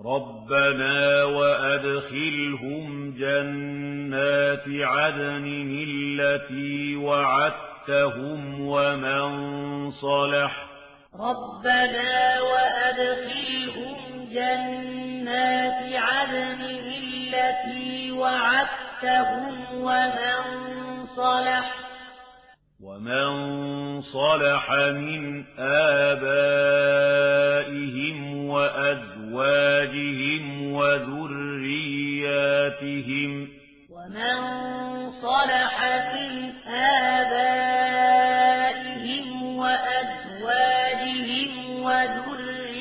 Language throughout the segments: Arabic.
ربنا وأدخلهم جنات عدن التي وعدتهم ومن صلح ربنا وأدخلهم جنات عدن التي وعدتهم ومن صلح ومن صلح من آبائهم وأدخلهم أزواجهم وذرياتهم ومن صلح في آبائهم وأزواجهم وذرياتهم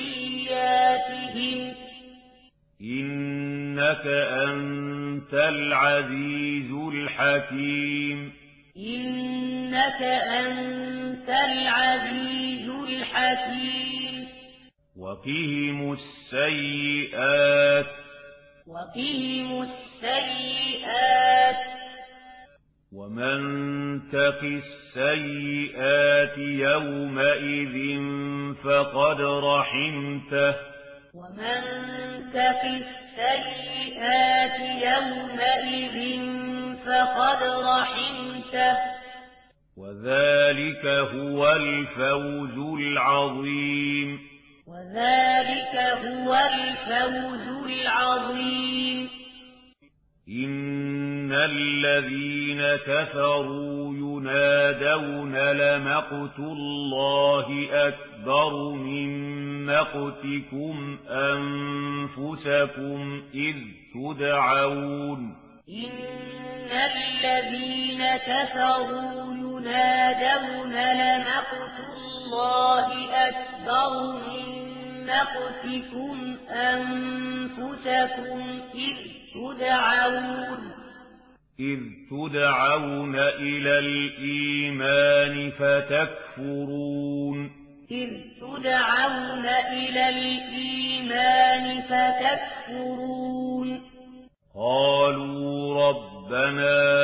إنك أنت العزيز الحكيم إنك أنت العزيز الحكيم وقهم السيئات وقهم السيئات ومن تق السيئات يومئذ فقد رحمته ومن تق السيئات يومئذ فقد رحمته وذلك هو الفوز العظيم ذلك هو الفوز العظيم إن الذين كفروا ينادون لمقت الله أكبر من مقتكم أنفسكم إذ تدعون إن الذين كفروا ينادون لمقت الله أكبر من نقتكم أنفسكم إذ تدعون إذ تدعون إلى الإيمان فتكفرون. إذ تدعون إلى الإيمان فتكفرون. قالوا ربنا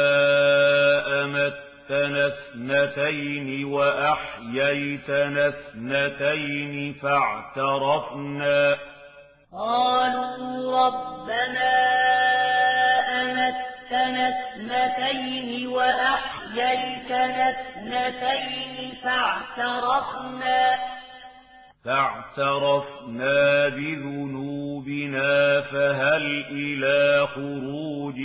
اثنتين وأحييتنا اثنتين فاعترفنا. قالوا ربنا أمتنا اثنتين وأحييتنا اثنتين فاعترفنا. فاعترفنا بذنوبنا فهل إلى خروج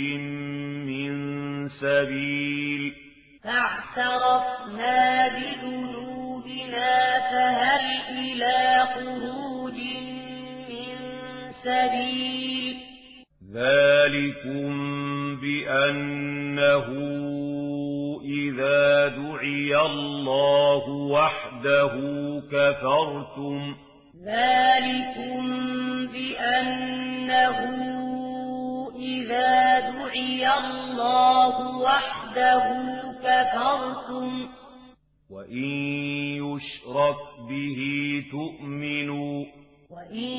من سبيل؟ فاعترفنا بذنوبنا فهل إلى خروج من سبيل ذلكم بأنه إذا دعي الله وحده كفرتم. ذلكم بأنه إذا دعي الله وحده كفرتم وإن يشرك به تؤمنوا وإن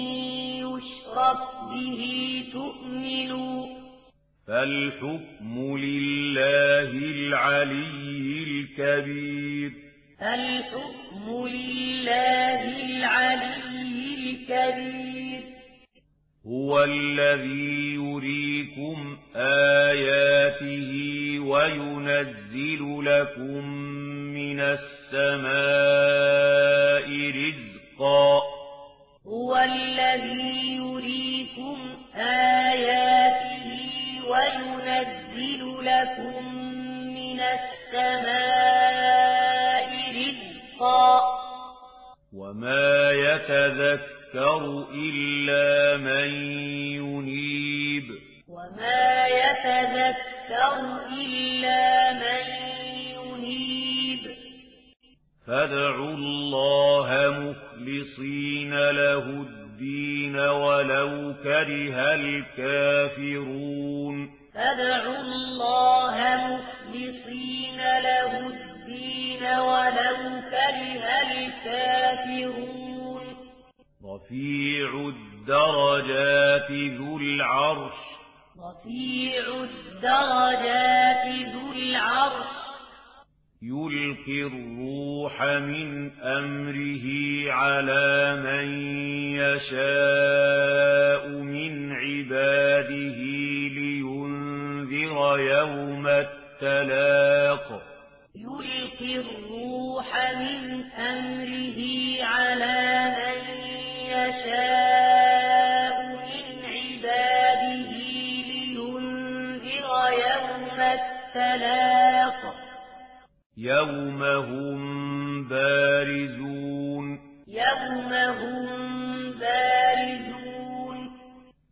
يشرك به تؤمنوا. فالحكم لله العلي الكبير. فالحكم لله العلي الكبير. هو الذي يريكم آياته وينزل لكم من السماء رزقا هو الذي يريكم آياته وينزل لكم من السماء رزقا وما يتذكر إلا من ينيب وما يتذكر إلا من ينيب. فادعوا الله مخلصين له الدين ولو كره الكافرون. فادعوا الله مخلصين له الدين ولو كره الكافرون. رفيع الدرجات ذو العرش رفيع الدرجات ذو العرش. يلقي الروح من أمره على من يشاء من عباده لينذر يوم التلاق. يلقي الروح من أمره على من يشاء التلاق. يوم هم بارزون. يوم هم بارزون.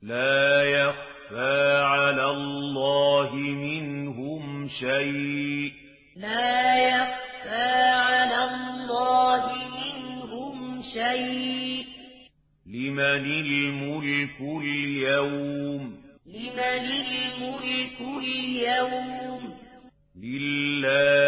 لا يخفى على الله منهم شيء. لا يخفى على الله منهم شيء. لمن الملك اليوم؟ لمن الملك اليوم؟ لله